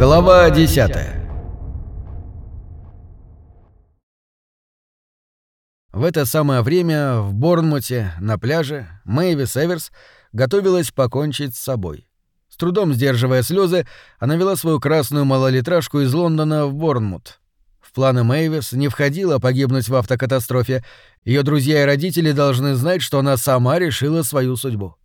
Глава 10 В это самое время в Борнмуте, на пляже, Мэйвис Эверс готовилась покончить с собой. С трудом сдерживая слезы, она вела свою красную малолитражку из Лондона в Борнмут. В планы Мэйвис не входило погибнуть в автокатастрофе. Ее друзья и родители должны знать, что она сама решила свою судьбу.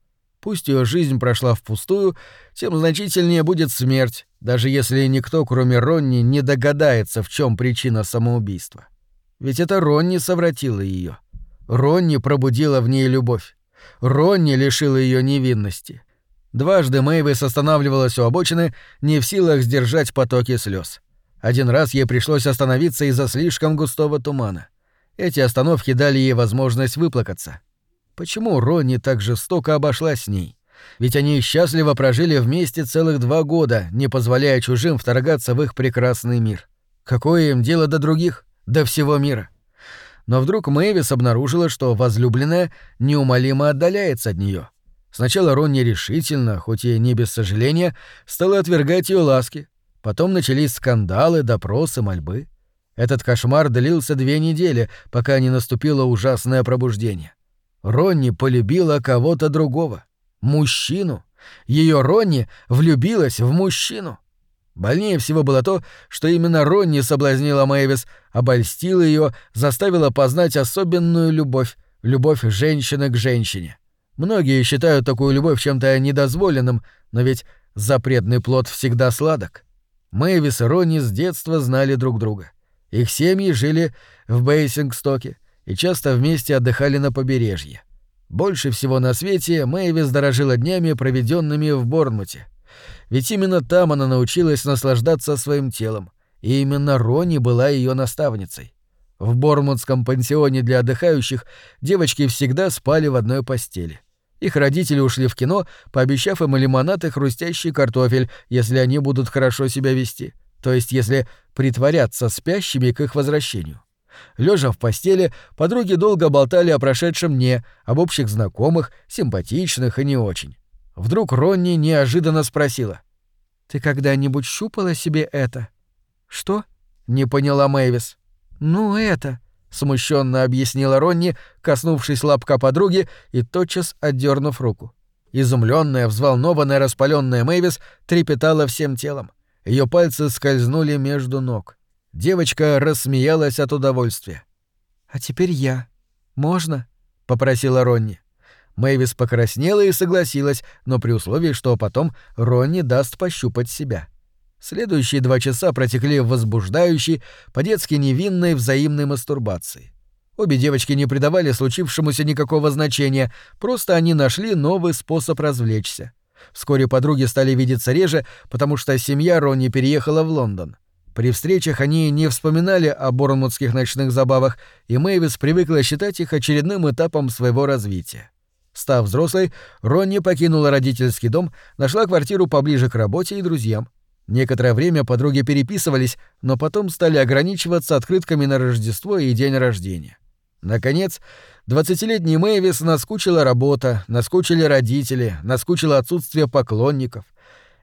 Пусть ее жизнь прошла впустую, тем значительнее будет смерть, даже если никто, кроме Ронни, не догадается, в чем причина самоубийства. Ведь это Ронни совратила ее. Ронни пробудила в ней любовь. Ронни лишила ее невинности. Дважды Мэйвис останавливалась у обочины, не в силах сдержать потоки слез. Один раз ей пришлось остановиться из-за слишком густого тумана. Эти остановки дали ей возможность выплакаться. Почему Ронни так жестоко обошлась с ней? Ведь они счастливо прожили вместе целых два года, не позволяя чужим вторгаться в их прекрасный мир. Какое им дело до других, до всего мира? Но вдруг Мэвис обнаружила, что возлюбленная неумолимо отдаляется от нее. Сначала Ронни решительно, хоть и не без сожаления, стала отвергать ее ласки. Потом начались скандалы, допросы, мольбы. Этот кошмар длился две недели, пока не наступило ужасное пробуждение. Ронни полюбила кого-то другого. Мужчину. Ее Ронни влюбилась в мужчину. Больнее всего было то, что именно Ронни соблазнила Мэйвис, обольстила ее, заставила познать особенную любовь, любовь женщины к женщине. Многие считают такую любовь чем-то недозволенным, но ведь запретный плод всегда сладок. Мэйвис и Ронни с детства знали друг друга. Их семьи жили в Бейсингстоке, и часто вместе отдыхали на побережье. Больше всего на свете Мэйвис дорожила днями, проведенными в Борнмуте. Ведь именно там она научилась наслаждаться своим телом, и именно Рони была ее наставницей. В Борнмутском пансионе для отдыхающих девочки всегда спали в одной постели. Их родители ушли в кино, пообещав им лимонад и хрустящий картофель, если они будут хорошо себя вести, то есть если притворяться спящими к их возвращению. Лежа в постели, подруги долго болтали о прошедшем дне, об общих знакомых, симпатичных и не очень. Вдруг Ронни неожиданно спросила. «Ты когда-нибудь щупала себе это?» «Что?» — не поняла Мэйвис. «Ну, это», — смущенно объяснила Ронни, коснувшись лапка подруги и тотчас отдернув руку. Изумленная, взволнованная, распаленная Мэйвис трепетала всем телом. Ее пальцы скользнули между ног. Девочка рассмеялась от удовольствия. «А теперь я. Можно?» — попросила Ронни. Мэйвис покраснела и согласилась, но при условии, что потом Ронни даст пощупать себя. Следующие два часа протекли в возбуждающей, по-детски невинной взаимной мастурбации. Обе девочки не придавали случившемуся никакого значения, просто они нашли новый способ развлечься. Вскоре подруги стали видеться реже, потому что семья Ронни переехала в Лондон. При встречах они не вспоминали о борнмутских ночных забавах, и Мэйвис привыкла считать их очередным этапом своего развития. Став взрослой, Ронни покинула родительский дом, нашла квартиру поближе к работе и друзьям. Некоторое время подруги переписывались, но потом стали ограничиваться открытками на Рождество и день рождения. Наконец, двадцатилетний Мэйвис наскучила работа, наскучили родители, наскучило отсутствие поклонников,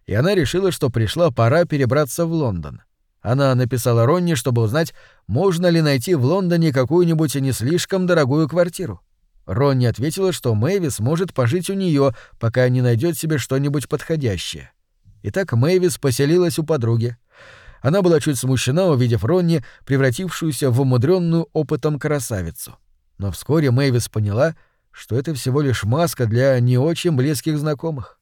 и она решила, что пришла пора перебраться в Лондон. Она написала Ронни, чтобы узнать, можно ли найти в Лондоне какую-нибудь не слишком дорогую квартиру. Ронни ответила, что Мэйвис может пожить у нее, пока не найдет себе что-нибудь подходящее. Итак, Мэйвис поселилась у подруги. Она была чуть смущена, увидев Ронни, превратившуюся в умудренную опытом красавицу. Но вскоре Мэйвис поняла, что это всего лишь маска для не очень близких знакомых.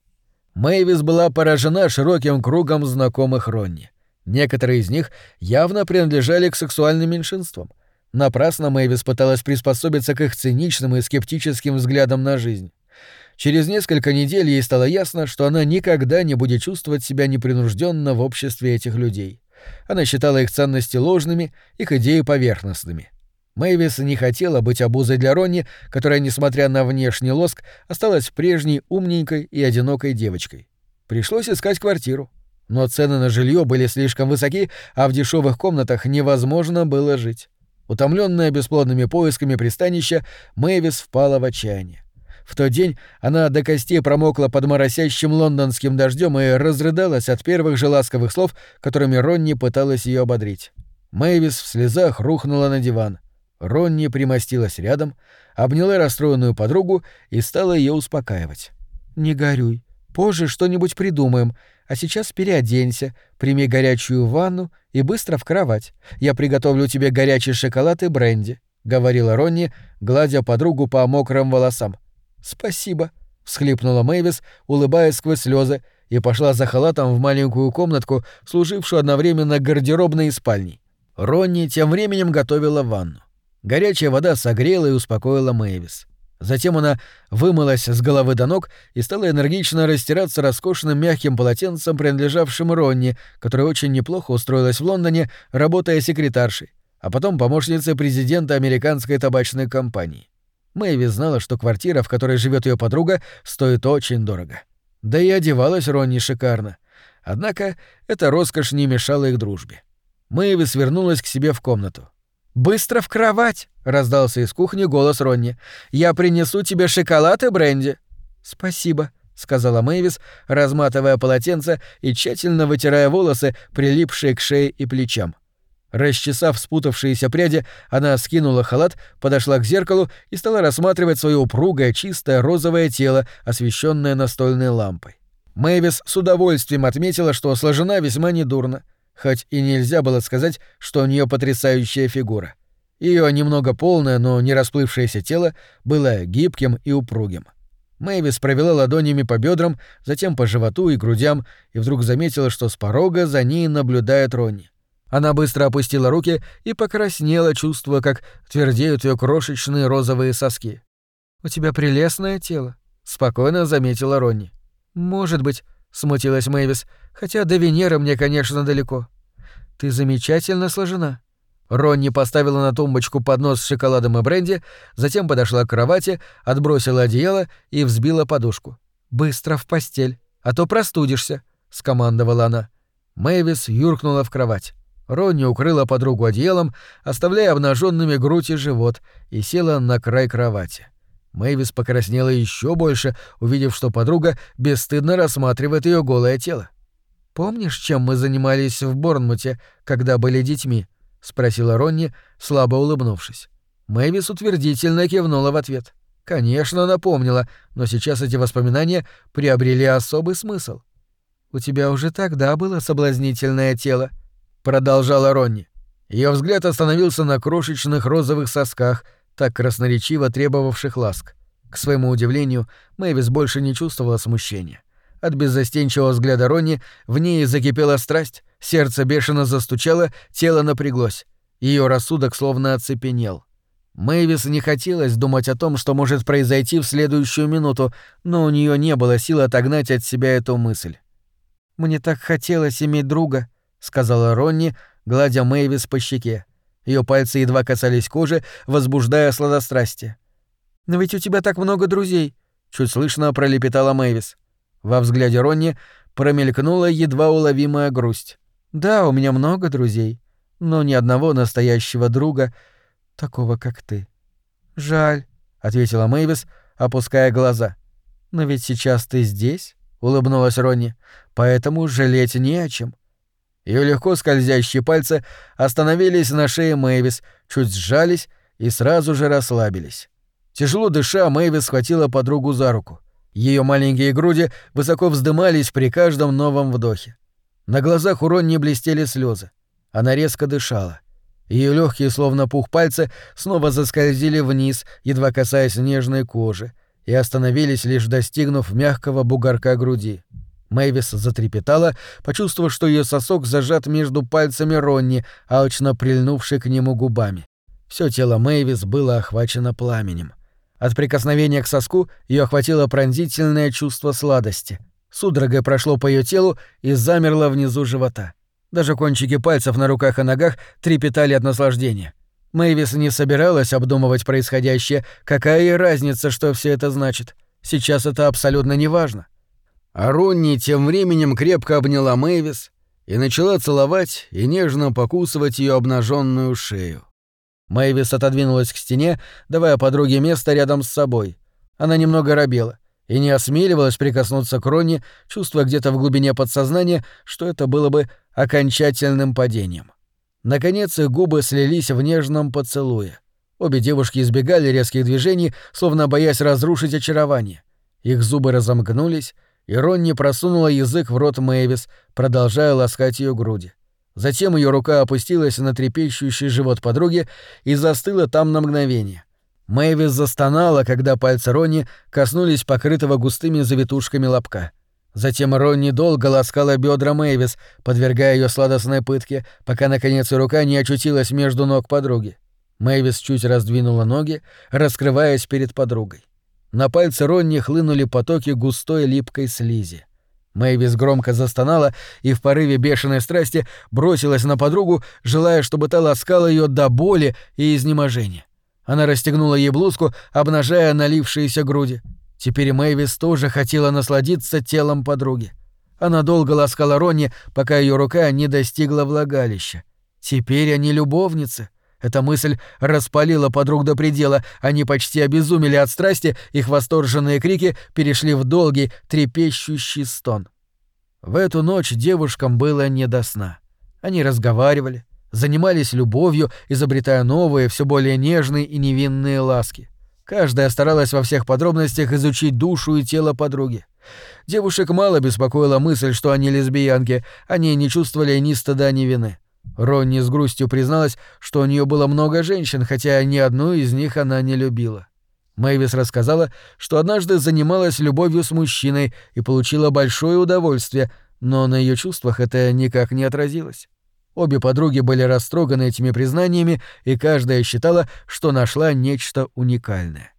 Мэйвис была поражена широким кругом знакомых Ронни. Некоторые из них явно принадлежали к сексуальным меньшинствам. Напрасно Мэйвис пыталась приспособиться к их циничным и скептическим взглядам на жизнь. Через несколько недель ей стало ясно, что она никогда не будет чувствовать себя непринужденно в обществе этих людей. Она считала их ценности ложными, их идеи поверхностными. Мэйвис не хотела быть обузой для Ронни, которая, несмотря на внешний лоск, осталась прежней умненькой и одинокой девочкой. Пришлось искать квартиру но цены на жилье были слишком высоки, а в дешевых комнатах невозможно было жить. Утомленная бесплодными поисками пристанища, Мэвис впала в отчаяние. В тот день она до костей промокла под моросящим лондонским дождем и разрыдалась от первых же ласковых слов, которыми Ронни пыталась ее ободрить. Мэйвис в слезах рухнула на диван. Ронни примостилась рядом, обняла расстроенную подругу и стала ее успокаивать. «Не горюй. Позже что-нибудь придумаем. А сейчас переоденься, прими горячую ванну и быстро в кровать. Я приготовлю тебе горячий шоколад и бренди», — говорила Ронни, гладя подругу по мокрым волосам. «Спасибо», — всхлипнула Мэйвис, улыбаясь сквозь слезы, и пошла за халатом в маленькую комнатку, служившую одновременно гардеробной и спальней. Ронни тем временем готовила ванну. Горячая вода согрела и успокоила Мэйвис. Затем она вымылась с головы до ног и стала энергично растираться роскошным мягким полотенцем, принадлежавшим Ронни, которая очень неплохо устроилась в Лондоне, работая секретаршей, а потом помощницей президента американской табачной компании. Мэйви знала, что квартира, в которой живет ее подруга, стоит очень дорого. Да и одевалась Ронни шикарно. Однако эта роскошь не мешала их дружбе. Мэйви свернулась к себе в комнату. «Быстро в кровать!» — раздался из кухни голос Ронни. «Я принесу тебе шоколад и бренди». «Спасибо», — сказала Мэйвис, разматывая полотенце и тщательно вытирая волосы, прилипшие к шее и плечам. Расчесав спутавшиеся пряди, она скинула халат, подошла к зеркалу и стала рассматривать свое упругое, чистое розовое тело, освещенное настольной лампой. Мэйвис с удовольствием отметила, что сложена весьма недурно, хоть и нельзя было сказать, что у нее потрясающая фигура. Ее немного полное, но не расплывшееся тело было гибким и упругим. Мэйвис провела ладонями по бедрам, затем по животу и грудям, и вдруг заметила, что с порога за ней наблюдает Ронни. Она быстро опустила руки и покраснела, чувствуя, как твердеют ее крошечные розовые соски. «У тебя прелестное тело», — спокойно заметила Ронни. «Может быть», — смутилась Мэйвис, — «хотя до Венеры мне, конечно, далеко». «Ты замечательно сложена». Ронни поставила на тумбочку поднос с шоколадом и бренди, затем подошла к кровати, отбросила одеяло и взбила подушку. «Быстро в постель, а то простудишься», — скомандовала она. Мэйвис юркнула в кровать. Ронни укрыла подругу одеялом, оставляя обнаженными грудь и живот, и села на край кровати. Мэйвис покраснела еще больше, увидев, что подруга бесстыдно рассматривает ее голое тело. «Помнишь, чем мы занимались в Борнмуте, когда были детьми?» — спросила Ронни, слабо улыбнувшись. Мэйвис утвердительно кивнула в ответ. Конечно, она помнила, но сейчас эти воспоминания приобрели особый смысл. «У тебя уже тогда было соблазнительное тело», — продолжала Ронни. Ее взгляд остановился на крошечных розовых сосках, так красноречиво требовавших ласк. К своему удивлению, Мэйвис больше не чувствовала смущения. От беззастенчивого взгляда Ронни в ней закипела страсть, сердце бешено застучало, тело напряглось. Ее рассудок словно оцепенел. Мэйвис не хотелось думать о том, что может произойти в следующую минуту, но у нее не было сил отогнать от себя эту мысль. «Мне так хотелось иметь друга», — сказала Ронни, гладя Мэйвис по щеке. Ее пальцы едва касались кожи, возбуждая сладострастие. «Но ведь у тебя так много друзей», — чуть слышно пролепетала Мэйвис. Во взгляде Ронни промелькнула едва уловимая грусть. «Да, у меня много друзей, но ни одного настоящего друга, такого как ты». «Жаль», — ответила Мэйвис, опуская глаза. «Но ведь сейчас ты здесь», — улыбнулась Ронни, — «поэтому жалеть не о чем». Ее легко скользящие пальцы остановились на шее Мэйвис, чуть сжались и сразу же расслабились. Тяжело дыша, Мэйвис схватила подругу за руку. Ее маленькие груди высоко вздымались при каждом новом вдохе. На глазах у Ронни блестели слезы. Она резко дышала. Ее легкие, словно пух пальцы, снова заскользили вниз, едва касаясь нежной кожи, и остановились, лишь достигнув мягкого бугорка груди. Мэйвис затрепетала, почувствовав, что ее сосок зажат между пальцами Ронни, алчно прильнувшей к нему губами. Все тело Мэйвис было охвачено пламенем. От прикосновения к соску ее охватило пронзительное чувство сладости. Судорогой прошло по ее телу и замерло внизу живота. Даже кончики пальцев на руках и ногах трепетали от наслаждения. Мэйвис не собиралась обдумывать происходящее, какая ей разница, что все это значит. Сейчас это абсолютно неважно. А Ронни тем временем крепко обняла Мэйвис и начала целовать и нежно покусывать ее обнаженную шею. Мэйвис отодвинулась к стене, давая подруге место рядом с собой. Она немного робела и не осмеливалась прикоснуться к Ронни, чувствуя где-то в глубине подсознания, что это было бы окончательным падением. Наконец их губы слились в нежном поцелуе. Обе девушки избегали резких движений, словно боясь разрушить очарование. Их зубы разомкнулись, и Ронни просунула язык в рот Мэвис, продолжая ласкать ее груди. Затем ее рука опустилась на трепещущий живот подруги и застыла там на мгновение. Мэвис застонала, когда пальцы Ронни коснулись покрытого густыми завитушками лобка. Затем Ронни долго ласкала бедра Мэвис, подвергая ее сладостной пытке, пока, наконец, рука не очутилась между ног подруги. Мэвис чуть раздвинула ноги, раскрываясь перед подругой. На пальцы Ронни хлынули потоки густой липкой слизи. Мэйвис громко застонала и в порыве бешеной страсти бросилась на подругу, желая, чтобы та ласкала ее до боли и изнеможения. Она расстегнула ей блузку, обнажая налившиеся груди. Теперь Мэйвис тоже хотела насладиться телом подруги. Она долго ласкала Ронни, пока ее рука не достигла влагалища. Теперь они любовницы — эта мысль распалила подруг до предела, они почти обезумели от страсти, их восторженные крики перешли в долгий, трепещущий стон. В эту ночь девушкам было не до сна. Они разговаривали, занимались любовью, изобретая новые, все более нежные и невинные ласки. Каждая старалась во всех подробностях изучить душу и тело подруги. Девушек мало беспокоила мысль, что они лесбиянки, они не чувствовали ни стыда, ни вины. Ронни с грустью призналась, что у нее было много женщин, хотя ни одну из них она не любила. Мэйвис рассказала, что однажды занималась любовью с мужчиной и получила большое удовольствие, но на ее чувствах это никак не отразилось. Обе подруги были растроганы этими признаниями, и каждая считала, что нашла нечто уникальное.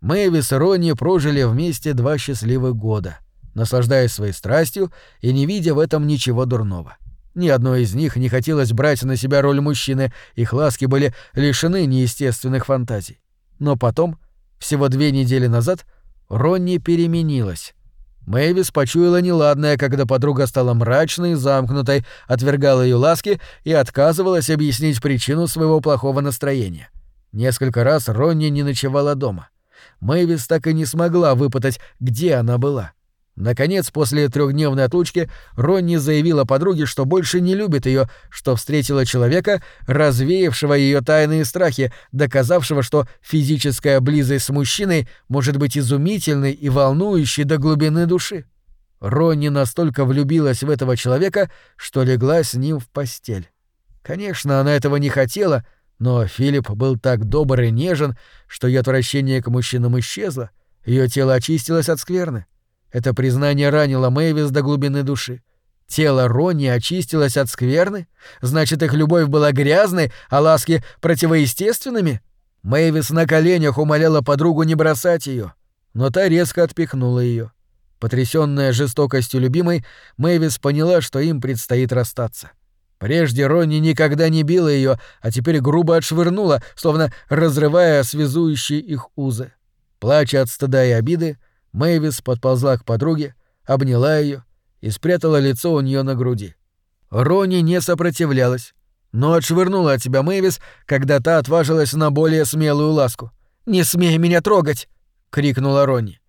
Мэйвис и Ронни прожили вместе два счастливых года, наслаждаясь своей страстью и не видя в этом ничего дурного. — ни одной из них не хотелось брать на себя роль мужчины, их ласки были лишены неестественных фантазий. Но потом, всего две недели назад, Ронни переменилась. Мэйвис почуяла неладное, когда подруга стала мрачной, замкнутой, отвергала ее ласки и отказывалась объяснить причину своего плохого настроения. Несколько раз Ронни не ночевала дома. Мэйвис так и не смогла выпытать, где она была. Наконец, после трехдневной отлучки, Ронни заявила подруге, что больше не любит ее, что встретила человека, развеявшего ее тайные страхи, доказавшего, что физическая близость с мужчиной может быть изумительной и волнующей до глубины души. Ронни настолько влюбилась в этого человека, что легла с ним в постель. Конечно, она этого не хотела, но Филипп был так добр и нежен, что ее отвращение к мужчинам исчезло, ее тело очистилось от скверны. Это признание ранило Мэйвис до глубины души. Тело Ронни очистилось от скверны? Значит, их любовь была грязной, а ласки противоестественными? Мэйвис на коленях умоляла подругу не бросать ее, но та резко отпихнула ее. Потрясённая жестокостью любимой, Мэйвис поняла, что им предстоит расстаться. Прежде Ронни никогда не била ее, а теперь грубо отшвырнула, словно разрывая связующие их узы. Плача от стыда и обиды, Мэйвис подползла к подруге, обняла ее и спрятала лицо у нее на груди. Рони не сопротивлялась, но отшвырнула от себя Мэйвис, когда та отважилась на более смелую ласку. «Не смей меня трогать!» — крикнула Ронни.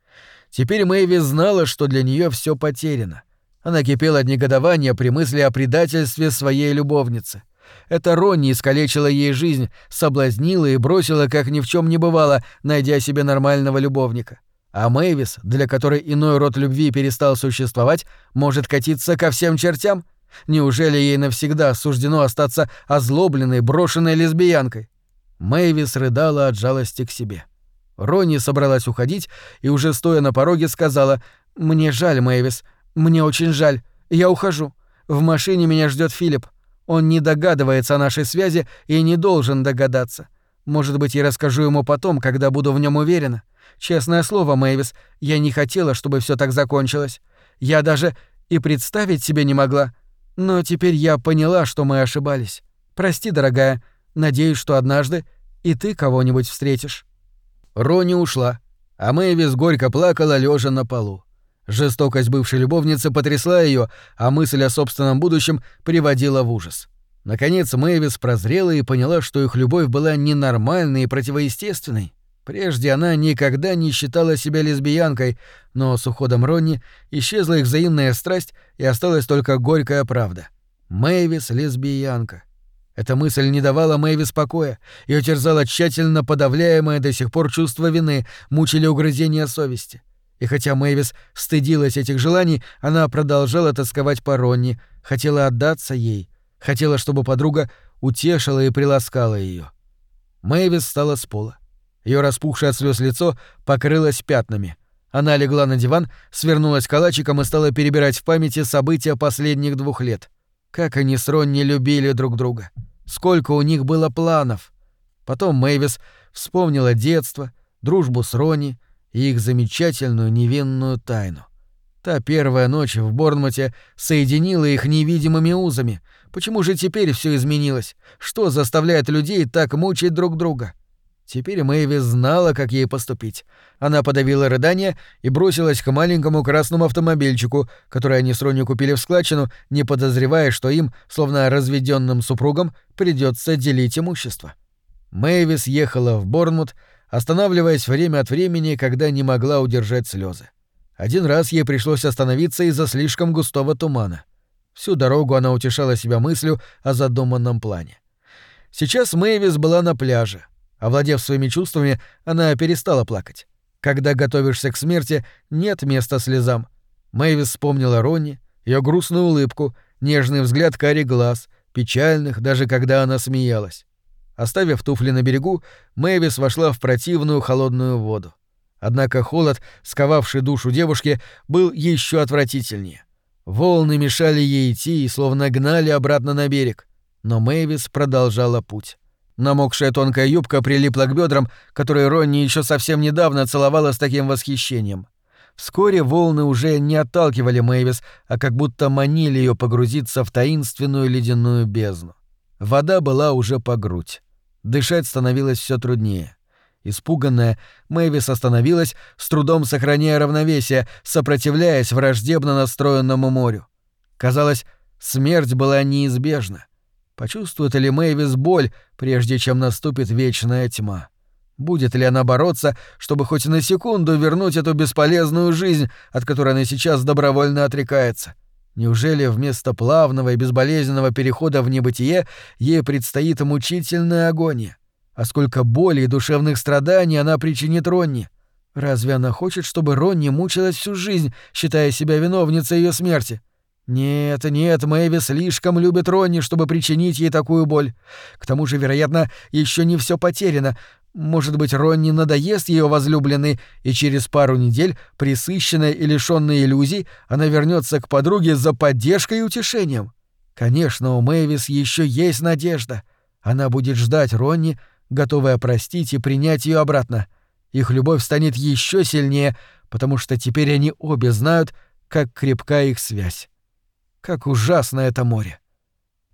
Теперь Мэйвис знала, что для нее все потеряно. Она кипела от негодования при мысли о предательстве своей любовницы. Это Ронни искалечила ей жизнь, соблазнила и бросила, как ни в чем не бывало, найдя себе нормального любовника. А Мэйвис, для которой иной род любви перестал существовать, может катиться ко всем чертям? Неужели ей навсегда суждено остаться озлобленной, брошенной лесбиянкой? Мэйвис рыдала от жалости к себе. Ронни собралась уходить и уже стоя на пороге сказала «Мне жаль, Мэйвис, мне очень жаль, я ухожу. В машине меня ждет Филипп. Он не догадывается о нашей связи и не должен догадаться. Может быть, я расскажу ему потом, когда буду в нем уверена. Честное слово, Мэйвис, я не хотела, чтобы все так закончилось. Я даже и представить себе не могла. Но теперь я поняла, что мы ошибались. Прости, дорогая. Надеюсь, что однажды и ты кого-нибудь встретишь. Рони ушла, а Мэйвис горько плакала, лежа на полу. Жестокость бывшей любовницы потрясла ее, а мысль о собственном будущем приводила в ужас. Наконец Мэйвис прозрела и поняла, что их любовь была ненормальной и противоестественной. Прежде она никогда не считала себя лесбиянкой, но с уходом Ронни исчезла их взаимная страсть и осталась только горькая правда. Мэйвис — лесбиянка. Эта мысль не давала Мэйвис покоя, ее терзало тщательно подавляемое до сих пор чувство вины, мучили угрызения совести. И хотя Мэйвис стыдилась этих желаний, она продолжала тосковать по Ронни, хотела отдаться ей, хотела, чтобы подруга утешила и приласкала ее. Мэйвис встала с пола. Ее распухшее от слез лицо покрылось пятнами. Она легла на диван, свернулась калачиком и стала перебирать в памяти события последних двух лет. Как они с Ронни любили друг друга. Сколько у них было планов. Потом Мэйвис вспомнила детство, дружбу с Ронни и их замечательную невинную тайну. Та первая ночь в Борнмуте соединила их невидимыми узами. Почему же теперь все изменилось? Что заставляет людей так мучить друг друга? Теперь Мэйви знала, как ей поступить. Она подавила рыдание и бросилась к маленькому красному автомобильчику, который они с Ронни купили в складчину, не подозревая, что им, словно разведенным супругам, придется делить имущество. Мэйвис ехала в Борнмут, останавливаясь время от времени, когда не могла удержать слезы. Один раз ей пришлось остановиться из-за слишком густого тумана. Всю дорогу она утешала себя мыслью о задуманном плане. Сейчас Мэйвис была на пляже. Овладев своими чувствами, она перестала плакать. Когда готовишься к смерти, нет места слезам. Мэйвис вспомнила Ронни, ее грустную улыбку, нежный взгляд карий глаз, печальных, даже когда она смеялась. Оставив туфли на берегу, Мэйвис вошла в противную холодную воду. Однако холод, сковавший душу девушки, был еще отвратительнее. Волны мешали ей идти и словно гнали обратно на берег. Но Мэйвис продолжала путь. Намокшая тонкая юбка прилипла к бедрам, которые Ронни еще совсем недавно целовала с таким восхищением. Вскоре волны уже не отталкивали Мэйвис, а как будто манили ее погрузиться в таинственную ледяную бездну. Вода была уже по грудь. Дышать становилось все труднее. Испуганная, Мэйвис остановилась, с трудом сохраняя равновесие, сопротивляясь враждебно настроенному морю. Казалось, смерть была неизбежна. Почувствует ли Мэйвис боль, прежде чем наступит вечная тьма? Будет ли она бороться, чтобы хоть на секунду вернуть эту бесполезную жизнь, от которой она сейчас добровольно отрекается? Неужели вместо плавного и безболезненного перехода в небытие ей предстоит мучительная агония? А сколько боли и душевных страданий она причинит Ронни? Разве она хочет, чтобы Ронни мучилась всю жизнь, считая себя виновницей ее смерти? Нет, нет, Мэйви слишком любит Ронни, чтобы причинить ей такую боль. К тому же, вероятно, еще не все потеряно. Может быть, Ронни надоест ее возлюбленный, и через пару недель, присыщенная и лишенная иллюзий, она вернется к подруге за поддержкой и утешением. Конечно, у Мэйвис еще есть надежда. Она будет ждать Ронни, готовая простить и принять ее обратно. Их любовь станет еще сильнее, потому что теперь они обе знают, как крепка их связь. Как ужасно это море.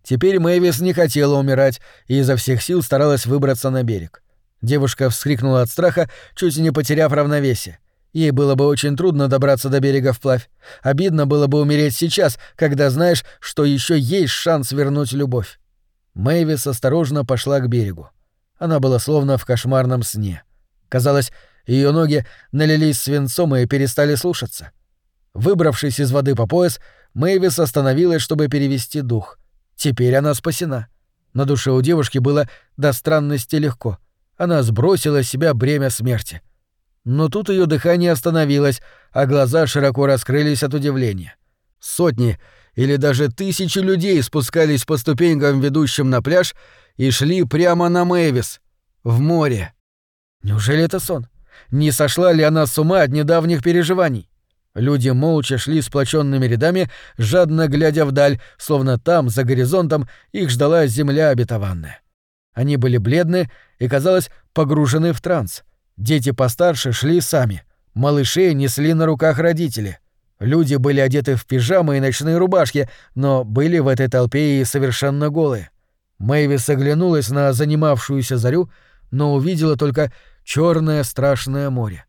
Теперь Мэвис не хотела умирать и изо всех сил старалась выбраться на берег. Девушка вскрикнула от страха, чуть не потеряв равновесие. Ей было бы очень трудно добраться до берега вплавь. Обидно было бы умереть сейчас, когда знаешь, что еще есть шанс вернуть любовь. Мэйвис осторожно пошла к берегу. Она была словно в кошмарном сне. Казалось, ее ноги налились свинцом и перестали слушаться. Выбравшись из воды по пояс, Мэйвис остановилась, чтобы перевести дух. Теперь она спасена. На душе у девушки было до странности легко. Она сбросила с себя бремя смерти. Но тут ее дыхание остановилось, а глаза широко раскрылись от удивления. Сотни или даже тысячи людей спускались по ступенькам, ведущим на пляж, и шли прямо на Мэвис, в море. Неужели это сон? Не сошла ли она с ума от недавних переживаний? Люди молча шли сплоченными рядами, жадно глядя вдаль, словно там, за горизонтом, их ждала земля обетованная. Они были бледны и, казалось, погружены в транс. Дети постарше шли сами. Малышей несли на руках родители. Люди были одеты в пижамы и ночные рубашки, но были в этой толпе и совершенно голые. Мэйвис оглянулась на занимавшуюся зарю, но увидела только черное страшное море.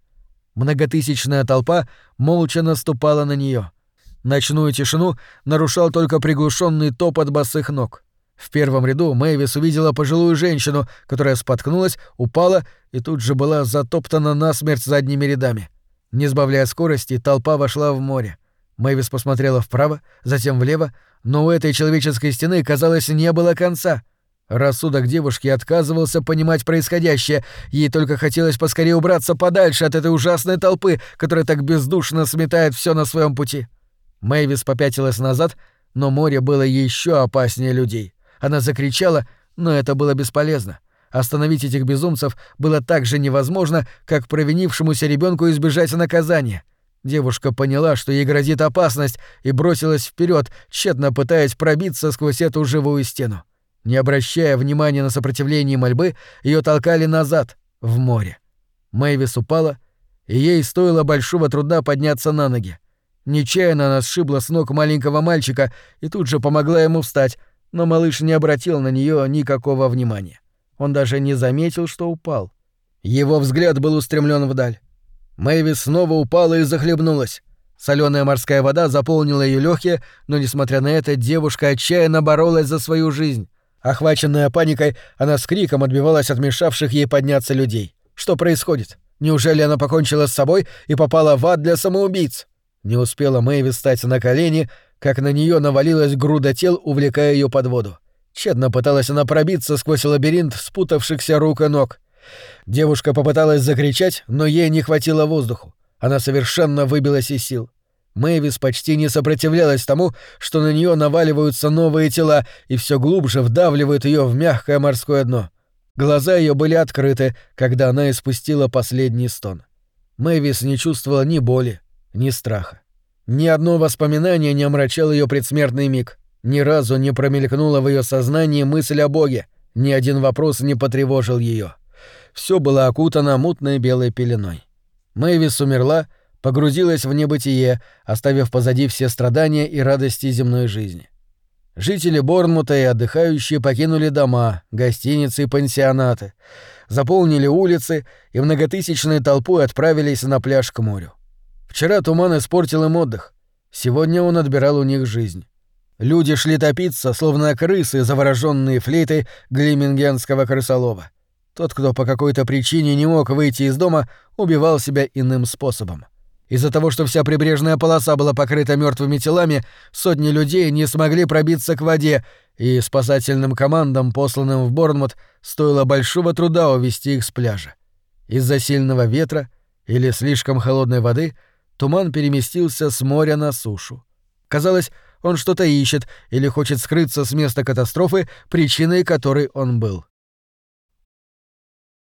Многотысячная толпа молча наступала на нее. Ночную тишину нарушал только приглушенный топот босых ног. В первом ряду Мэйвис увидела пожилую женщину, которая споткнулась, упала и тут же была затоптана насмерть задними рядами. Не сбавляя скорости, толпа вошла в море. Мэйвис посмотрела вправо, затем влево, но у этой человеческой стены, казалось, не было конца. Рассудок девушки отказывался понимать происходящее, ей только хотелось поскорее убраться подальше от этой ужасной толпы, которая так бездушно сметает все на своем пути. Мэйвис попятилась назад, но море было еще опаснее людей. Она закричала, но это было бесполезно. Остановить этих безумцев было так же невозможно, как провинившемуся ребенку избежать наказания. Девушка поняла, что ей грозит опасность, и бросилась вперед, тщетно пытаясь пробиться сквозь эту живую стену. Не обращая внимания на сопротивление мольбы, ее толкали назад, в море. Мэйвис упала, и ей стоило большого труда подняться на ноги. Нечаянно она сшибла с ног маленького мальчика и тут же помогла ему встать, но малыш не обратил на нее никакого внимания. Он даже не заметил, что упал. Его взгляд был устремлен вдаль. Мэйвис снова упала и захлебнулась. Соленая морская вода заполнила ее легкие, но, несмотря на это, девушка отчаянно боролась за свою жизнь. Охваченная паникой, она с криком отбивалась от мешавших ей подняться людей. Что происходит? Неужели она покончила с собой и попала в ад для самоубийц? Не успела Мэйви встать на колени, как на нее навалилась груда тел, увлекая ее под воду. Тщетно пыталась она пробиться сквозь лабиринт спутавшихся рук и ног. Девушка попыталась закричать, но ей не хватило воздуху. Она совершенно выбилась из сил. Мэйвис почти не сопротивлялась тому, что на нее наваливаются новые тела и все глубже вдавливают ее в мягкое морское дно. Глаза ее были открыты, когда она испустила последний стон. Мэйвис не чувствовала ни боли, ни страха. Ни одно воспоминание не омрачало ее предсмертный миг. Ни разу не промелькнула в ее сознании мысль о Боге. Ни один вопрос не потревожил ее. Все было окутано мутной белой пеленой. Мэйвис умерла, погрузилась в небытие, оставив позади все страдания и радости земной жизни. Жители Борнмута и отдыхающие покинули дома, гостиницы и пансионаты, заполнили улицы и многотысячной толпой отправились на пляж к морю. Вчера туман испортил им отдых. Сегодня он отбирал у них жизнь. Люди шли топиться, словно крысы, завороженные флейтой глимингенского крысолова. Тот, кто по какой-то причине не мог выйти из дома, убивал себя иным способом. Из-за того, что вся прибрежная полоса была покрыта мертвыми телами, сотни людей не смогли пробиться к воде, и спасательным командам, посланным в Борнмут, стоило большого труда увести их с пляжа. Из-за сильного ветра или слишком холодной воды туман переместился с моря на сушу. Казалось, он что-то ищет или хочет скрыться с места катастрофы, причиной которой он был.